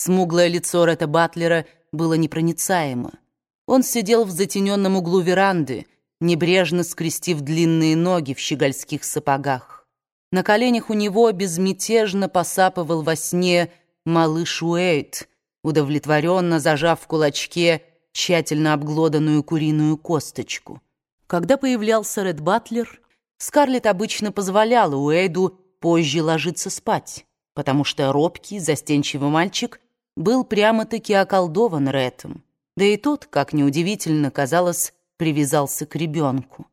Смуглое лицо Ретта Батлера было непроницаемо. Он сидел в затененном углу веранды, небрежно скрестив длинные ноги в щегольских сапогах. На коленях у него безмятежно посапывал во сне малыш Уэйт, удовлетворенно зажав в кулачке тщательно обглоданную куриную косточку. Когда появлялся Ред Батлер, Скарлетт обычно позволяла Уэйду позже ложиться спать, потому что робкий, застенчивый мальчик был прямо-таки околдован Рэтом. Да и тот, как неудивительно казалось, привязался к ребенку.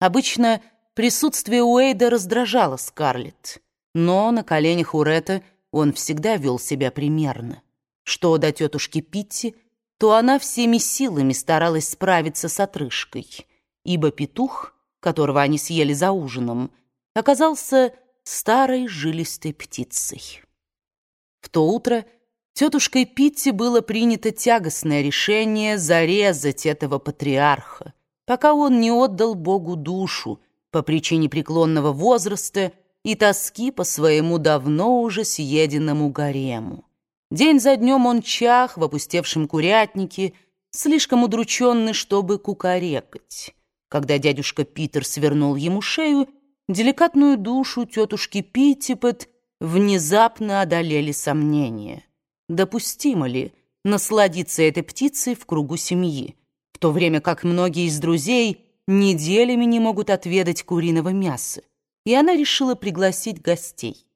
Обычно присутствие Уэйда раздражало Скарлетт, но на коленях у Ретта он всегда вел себя примерно. Что до тетушки Питти, то она всеми силами старалась справиться с отрыжкой, ибо петух, которого они съели за ужином, оказался старой жилистой птицей. В то утро тетушкой Питти было принято тягостное решение зарезать этого патриарха, пока он не отдал Богу душу по причине преклонного возраста и тоски по своему давно уже съеденному гарему. День за днем он чах в опустевшем курятнике, слишком удрученный, чтобы кукарекать. Когда дядюшка Питер свернул ему шею, деликатную душу тетушки Питтипет внезапно одолели сомнения. Допустимо ли насладиться этой птицей в кругу семьи, в то время как многие из друзей неделями не могут отведать куриного мяса, и она решила пригласить гостей.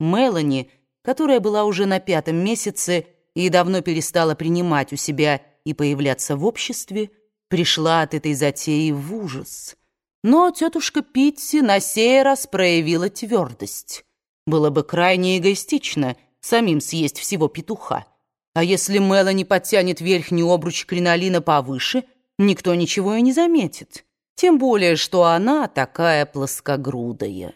Мелани, которая была уже на пятом месяце и давно перестала принимать у себя и появляться в обществе, пришла от этой затеи в ужас — но тетушка Питти на сей раз проявила твердость. Было бы крайне эгоистично самим съесть всего петуха. А если Мелани подтянет верхний обруч кринолина повыше, никто ничего и не заметит. Тем более, что она такая плоскогрудая.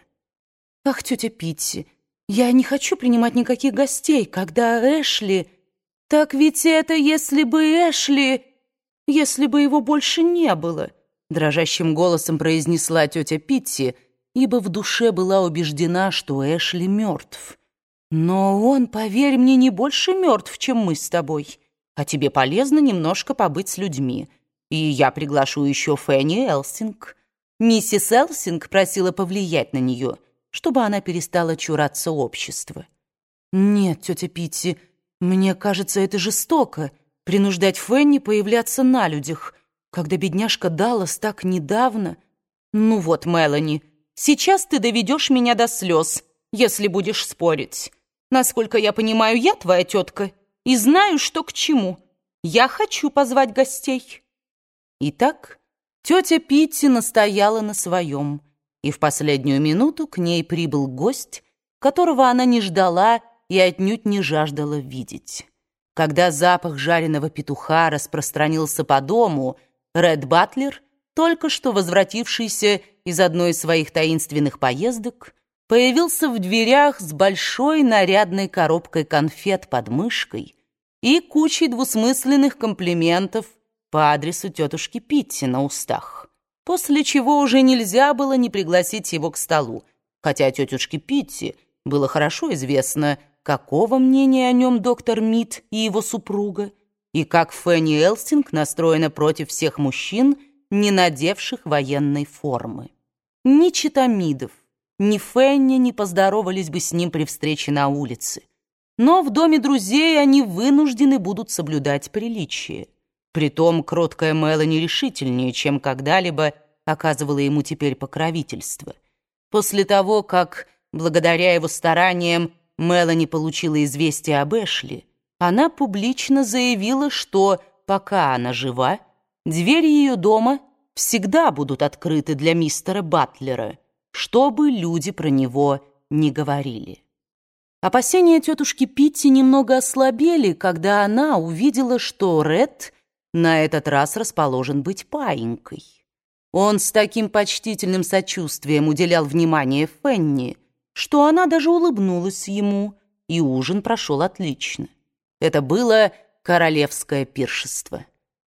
«Ах, тетя Питти, я не хочу принимать никаких гостей, когда Эшли...» «Так ведь это если бы Эшли... если бы его больше не было...» дрожащим голосом произнесла тетя Питти, ибо в душе была убеждена, что Эшли мертв. «Но он, поверь мне, не больше мертв, чем мы с тобой. А тебе полезно немножко побыть с людьми. И я приглашу еще Фенни Элсинг. Миссис Элсинг просила повлиять на нее, чтобы она перестала чураться общества». «Нет, тетя Питти, мне кажется, это жестоко, принуждать Фенни появляться на людях» когда бедняжка Даллас так недавно... Ну вот, Мелани, сейчас ты доведешь меня до слез, если будешь спорить. Насколько я понимаю, я твоя тетка и знаю, что к чему. Я хочу позвать гостей. Итак, тетя Питти настояла на своем, и в последнюю минуту к ней прибыл гость, которого она не ждала и отнюдь не жаждала видеть. Когда запах жареного петуха распространился по дому, Ред Батлер, только что возвратившийся из одной из своих таинственных поездок, появился в дверях с большой нарядной коробкой конфет под мышкой и кучей двусмысленных комплиментов по адресу тетушки Питти на устах, после чего уже нельзя было не пригласить его к столу, хотя тетушке Питти было хорошо известно, какого мнения о нем доктор Мит и его супруга, и как Фенни Элстинг настроена против всех мужчин, не надевших военной формы. Ни Читамидов, ни Фенни не поздоровались бы с ним при встрече на улице. Но в доме друзей они вынуждены будут соблюдать приличие. Притом кроткая Мелани решительнее, чем когда-либо оказывала ему теперь покровительство. После того, как, благодаря его стараниям, Мелани получила известие об Эшли, она публично заявила, что, пока она жива, двери ее дома всегда будут открыты для мистера Батлера, чтобы люди про него не говорили. Опасения тетушки Питти немного ослабели, когда она увидела, что Ред на этот раз расположен быть паинькой. Он с таким почтительным сочувствием уделял внимание Фенни, что она даже улыбнулась ему, и ужин прошел отлично. Это было королевское пиршество.